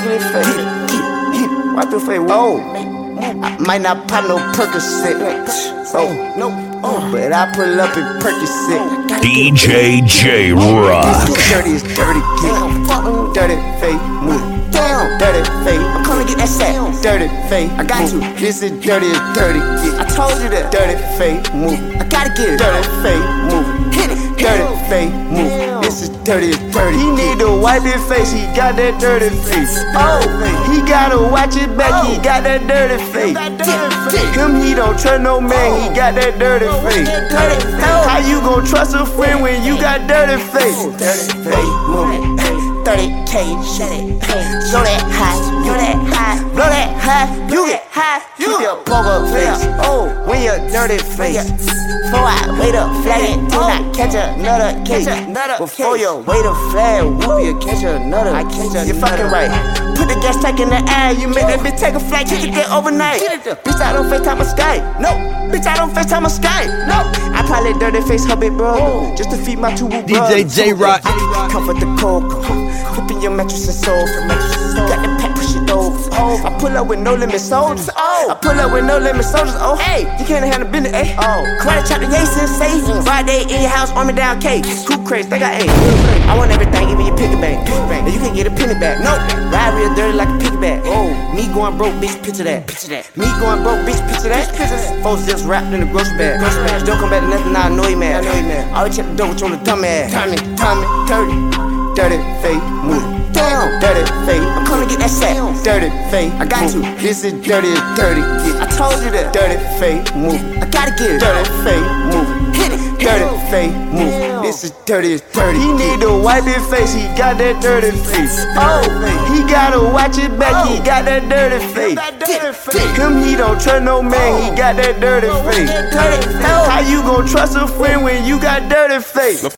fucking his face. Wipe your face. Oh, I might not pop no Percocet. Oh, no. Oh, but I pull up in Percocet. DJ J Rock. This is dirty, it's dirty, get dirty face, move. Down, dirty face. I'm coming to get that set. Dirty face, I got you. This is dirty, it's dirty, get. I told you that. Dirty face, move. I gotta get it. Dirty face, move. Dirty, dirty. He need to wipe his face. He got that dirty face. Oh, he gotta watch his back. He oh. got that dirty face. Him, he don't trust no man. He oh. got that dirty oh, face. How you gon' trust a friend when you got dirty face? Dirty face, 30k, shut it. That that high. High, you get high. You get poker face. Oh, when you're dirty face. Before I wait up, flag it. Do not oh. catch another case. Before you wait a flag, whoop you catch another. I catch You're fucking right. Put the gas tank in the air, you make that bitch take a flight, kick it there overnight. Bitch, I don't FaceTime a Skype. No, bitch, I don't FaceTime a Skype. No, I probably dirty face her big bro, just to feed my two woo DJ J Rock. Comfort the cold, flipping your mattress and soul. Got the pet push it over. I pull up with no limit soldiers. Oh, I pull up with no limit soldiers. Oh, hey, you can't handle business, eh? Oh, karate chop the Yason, say Friday in your house, arm down, K. Who crazy? They got eight. I want everything, give me your piggyback. And you can get a penny back. No, ride real dirty like a piggyback. Oh, me going broke, bitch, picture that. Picture that. Me going broke, bitch, picture that. Picture that. Four zips wrapped in a grocery bag. Grocery bag. Don't come back to nothing, I know you mad. I know you mad. Always check the door with you on the dumb ass. Tommy, Tommy, dirty. Dirty face, move. Down, dirty. I'm coming to get that. Dirty face, I got you. This is dirty, dirty. Yeah, I told you that. Dirty face, move. I gotta get it. Dirty face, move. Hit it. Dirty face, move. This is dirty, dirty. He need to wipe his face. He got that dirty face. Oh, oh. he gotta watch his back. He oh. got that dirty face. Him, he don't trust no man. He oh. got that dirty face. How you gon' trust a friend when you got dirty face?